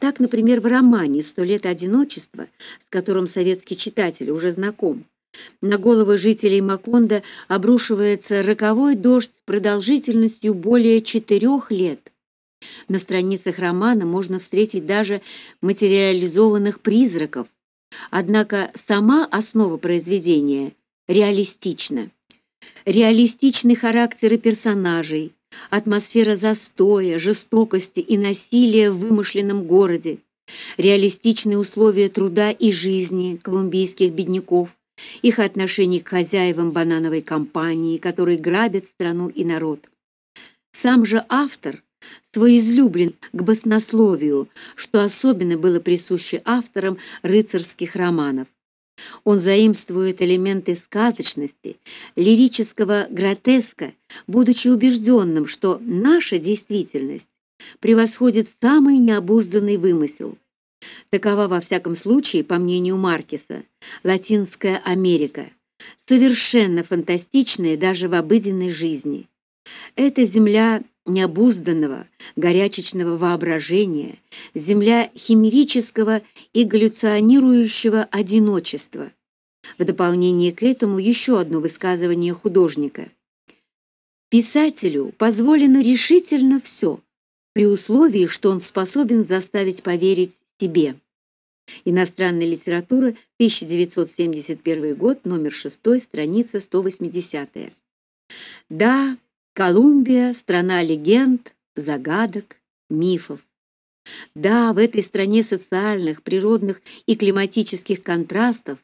Так, например, в романе «Сто лет одиночества», с которым советский читатель уже знаком, на головы жителей Макондо обрушивается роковой дождь с продолжительностью более четырех лет. На страницах романа можно встретить даже материализованных призраков, однако сама основа произведения реалистична. Реалистичны характеры персонажей, атмосфера застоя, жестокости и насилия в вымышленном городе, реалистичные условия труда и жизни колумбийских бедняков, их отношение к хозяевам банановой компании, которые грабят страну и народ. Сам же автор свой излюблен к баснословию, что особенно было присуще авторам рыцарских романов. Он заимствует элементы сказочности, лирического гротеска, будучи убежденным, что наша действительность превосходит самый необузданный вымысел. Такова во всяком случае, по мнению Маркеса, Латинская Америка, совершенно фантастичная даже в обыденной жизни. Это земля необузданного, горячечного воображения, земля химерического и галлюционирующего одиночества. В дополнение к этому еще одно высказывание художника. Писателю позволено решительно все, при условии, что он способен заставить поверить себе. Иностранная литература, 1971 год, номер 6, страница 180. Да, Колумбия — страна легенд, загадок, мифов. Да, в этой стране социальных, природных и климатических контрастов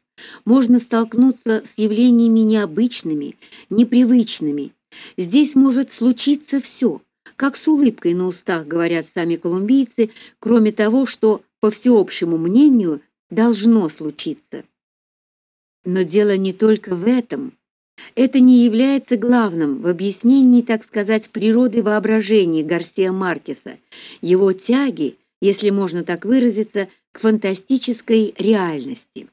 можно столкнуться с явлениями необычными, непривычными. Здесь может случиться все, как с улыбкой на устах говорят сами колумбийцы, кроме того, что, по всеобщему мнению, должно случиться. Но дело не только в этом. Это не является главным в объяснении, так сказать, природы воображения Гарсия Маркеса, его тяги, если можно так выразиться, к фантастической реальности.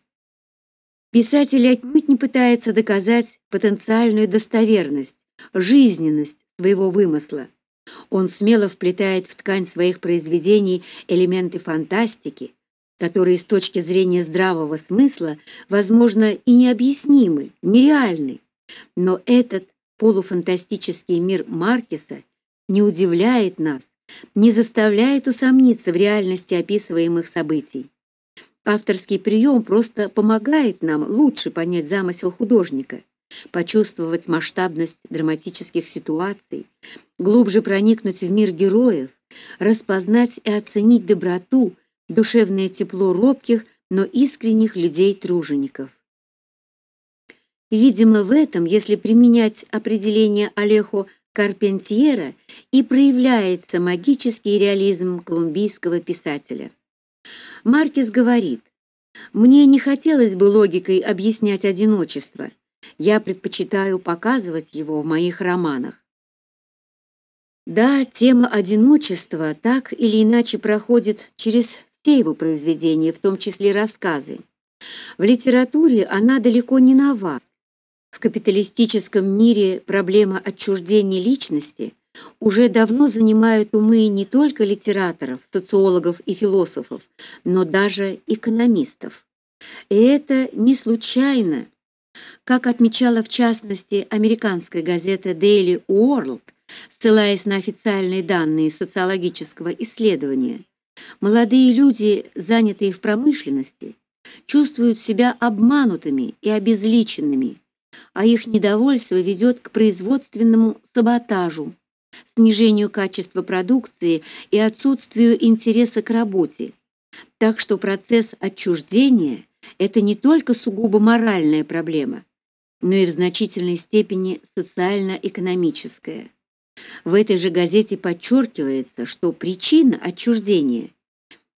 Писатель отнюдь не пытается доказать потенциальную достоверность, жизненность своего вымысла. Он смело вплетает в ткань своих произведений элементы фантастики, которые с точки зрения здравого смысла, возможно, и необъяснимы, нереальны. Но этот полуфантастический мир Маркеса не удивляет нас, не заставляет усомниться в реальности описываемых событий. Авторский прием просто помогает нам лучше понять замысел художника, почувствовать масштабность драматических ситуаций, глубже проникнуть в мир героев, распознать и оценить доброту, душевное тепло робких, но искренних людей-тружеников. Видимо, в этом, если применять определение Алехо Карпентьера, и проявляется магический реализм колумбийского писателя. Маркес говорит: "Мне не хотелось бы логикой объяснять одиночество. Я предпочитаю показывать его в моих романах. Да, тема одиночества так или иначе проходит через все его произведения, в том числе рассказы. В литературе она далеко не нова. Капиталистическом мире проблема отчуждения личности уже давно занимает умы не только литераторов, социологов и философов, но даже экономистов. И это не случайно. Как отмечала в частности американская газета Daily World, ссылаясь на официальные данные социологического исследования, молодые люди, занятые в промышленности, чувствуют себя обманутыми и обезличенными а их недовольство ведет к производственному саботажу, снижению качества продукции и отсутствию интереса к работе. Так что процесс отчуждения это не только сугубо моральная проблема, но и в значительной степени социально-экономическая. В этой же газете подчеркивается, что причина отчуждения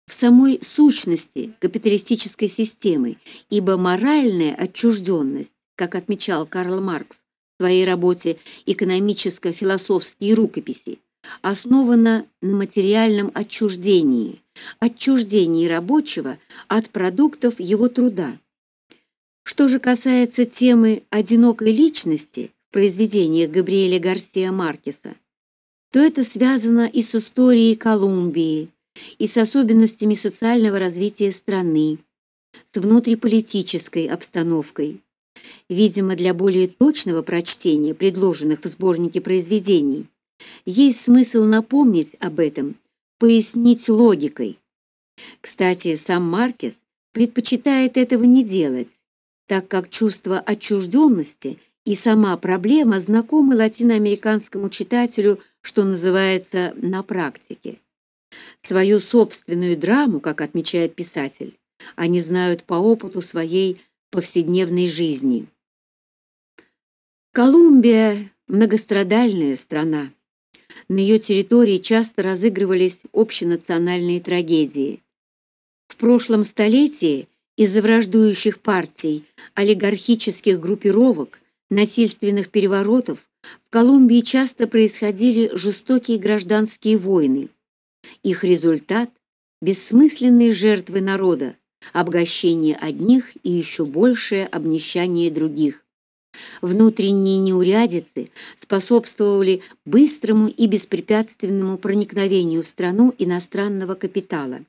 в самой сущности капиталистической системы, ибо моральная отчужденность как отмечал Карл Маркс в своей работе «Экономическо-философские рукописи», основана на материальном отчуждении, отчуждении рабочего от продуктов его труда. Что же касается темы одинокой личности в произведениях Габриэля Гарсия Маркеса, то это связано и с историей Колумбии, и с особенностями социального развития страны, с внутриполитической обстановкой. Видимо, для более точного прочтения предложенных в сборнике произведений есть смысл напомнить об этом, пояснить логикой. Кстати, сам Маркес предпочитает этого не делать, так как чувство отчужденности и сама проблема знакомы латиноамериканскому читателю, что называется, на практике. Свою собственную драму, как отмечает писатель, они знают по опыту своей повседневной жизни. Колумбия многострадальная страна. На ее территории часто разыгрывались общенациональные трагедии. В прошлом столетии из-за враждующих партий, олигархических группировок, насильственных переворотов в Колумбии часто происходили жестокие гражданские войны. Их результат бессмысленные жертвы народа, обогащение одних и еще большее обнищание других. Внутренние неурядицы способствовали быстрому и беспрепятственному проникновению в страну иностранного капитала.